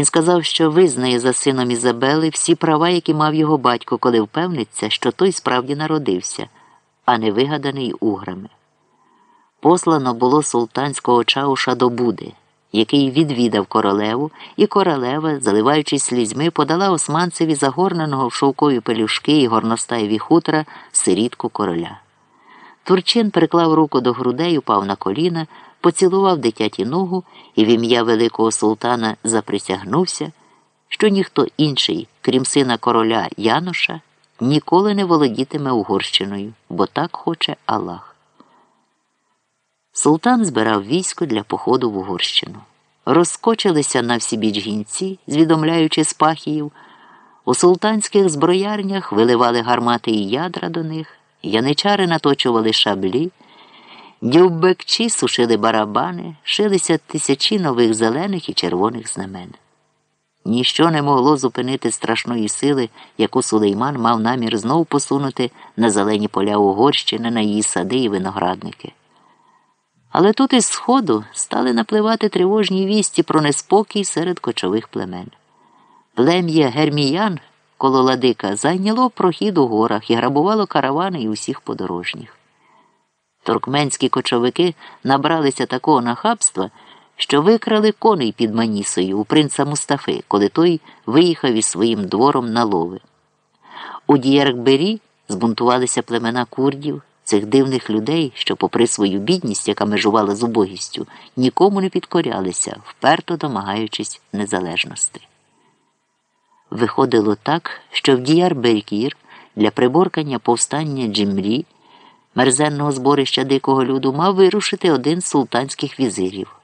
Він сказав, що визнає за сином Ізабели всі права, які мав його батько, коли впевниться, що той справді народився, а не вигаданий уграми. Послано було султанського чауша до Буди, який відвідав королеву, і королева, заливаючись слізьми, подала османцеві загорненого в шовкові пелюшки і горностаєві хутра сирітку короля. Турчин приклав руку до грудей, упав на коліна, поцілував дитяті ногу і в ім'я Великого султана заприсягнувся, що ніхто інший, крім сина короля Яноша, ніколи не володітиме Угорщиною, бо так хоче Аллах. Султан збирав військо для походу в Угорщину. Розкочилися на всі біч гінці, звідомляючи спахіїв. У султанських зброярнях виливали гармати і ядра до них, яничари наточували шаблі, дюббекчі сушили барабани, шилися тисячі нових зелених і червоних знамен. Ніщо не могло зупинити страшної сили, яку Сулейман мав намір знов посунути на зелені поля Угорщини, на її сади і виноградники. Але тут із сходу стали напливати тривожні вісті про неспокій серед кочових племен. Плем'я Герміян коло ладика зайняло прохід у горах і грабувало каравани і усіх подорожніх. Туркменські кочовики набралися такого нахабства, що викрали коней під Манісою у принца Мустафи, коли той виїхав із своїм двором на лови. У Дієркбері збунтувалися племена курдів, цих дивних людей, що, попри свою бідність, яка межувала з убогістю, нікому не підкорялися, вперто домагаючись незалежності. Виходило так, що в Діяр-Беркір для приборкання повстання Джимрі, мерзенного зборища дикого люду, мав вирушити один з султанських візирів.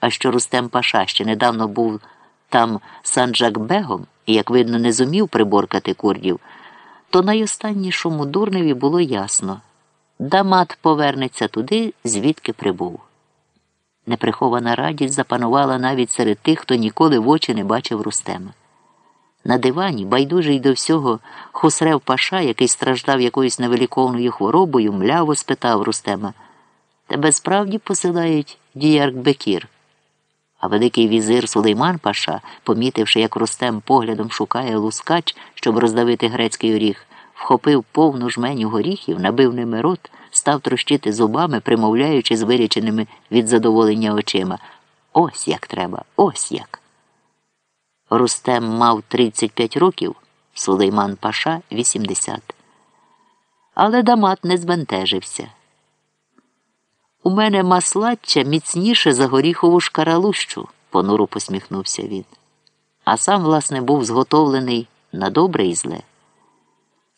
А що Рустем Паша ще недавно був там Санджак-бегом і, як видно, не зумів приборкати курдів, то найостаннішому дурневі було ясно Дамат повернеться туди, звідки прибув. Неприхована радість запанувала навіть серед тих, хто ніколи в очі не бачив Рустема. На дивані, байдужий до всього, хусрев Паша, який страждав якоюсь невеликовною хворобою, мляво спитав Рустема Тебе справді посилають діярк Бекір? А великий візир Сулейман Паша, помітивши, як Рустем поглядом шукає лускач, щоб роздавити грецький оріг, вхопив повну жменю горіхів, набив ними рот, став трощити зубами, примовляючи з виріченими від задоволення очима. Ось як треба, ось як. Рустем мав 35 років, Сулейман Паша 80. Але Дамат не збентежився. У мене маслаччя міцніше за горіхову шкаралущу, понуро посміхнувся він. А сам, власне, був зготовлений на добре і зле.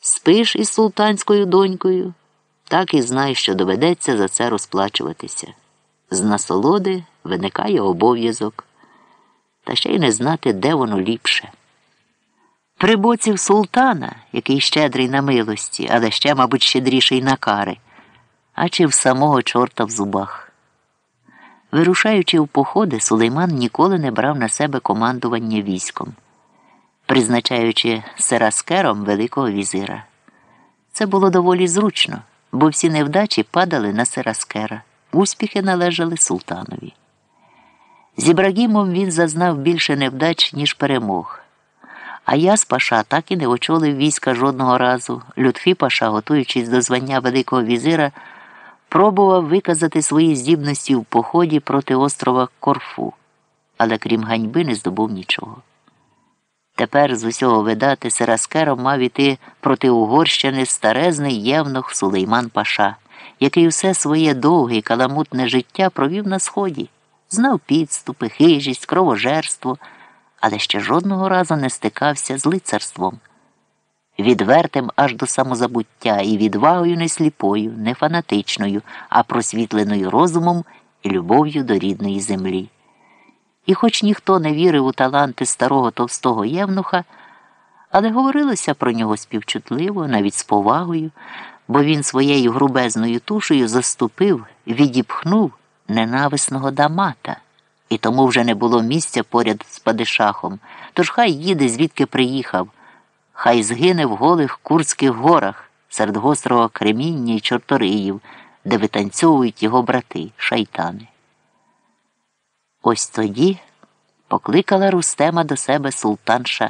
Спиш із султанською донькою, так і знай, що доведеться за це розплачуватися. З насолоди виникає обов'язок, та ще й не знати, де воно ліпше. При боці султана, який щедрий на милості, але ще, мабуть, щедріший на кари, а чи в самого чорта в зубах. Вирушаючи в походи, Сулейман ніколи не брав на себе командування військом призначаючи Сераскером Великого візира. Це було доволі зручно, бо всі невдачі падали на Сераскера, успіхи належали султанові. З Ібрагімом він зазнав більше невдач, ніж перемог. А я з Паша так і не очолив війська жодного разу. Людфі Паша, готуючись до звання Великого візира, пробував виказати свої здібності в поході проти острова Корфу, але крім ганьби не здобув нічого. Тепер з усього видати Сераскером мав іти проти Угорщини старезний євнух Сулейман Паша, який усе своє довге каламутне життя провів на сході, знав підступи, хижість, кровожерство, але ще жодного разу не стикався з лицарством. Відвертим аж до самозабуття і відвагою не сліпою, не фанатичною, а просвітленою розумом і любов'ю до рідної землі. І хоч ніхто не вірив у таланти старого товстого євнуха, але говорилося про нього співчутливо, навіть з повагою, бо він своєю грубезною тушею заступив, відіпхнув ненависного дамата, і тому вже не було місця поряд з падишахом. Тож хай їде, звідки приїхав, хай згине в голих Курських горах серед гострого креміння й чорториїв, де витанцьовують його брати, шайтани. Ось тоді Покликала Рустема до себе султанша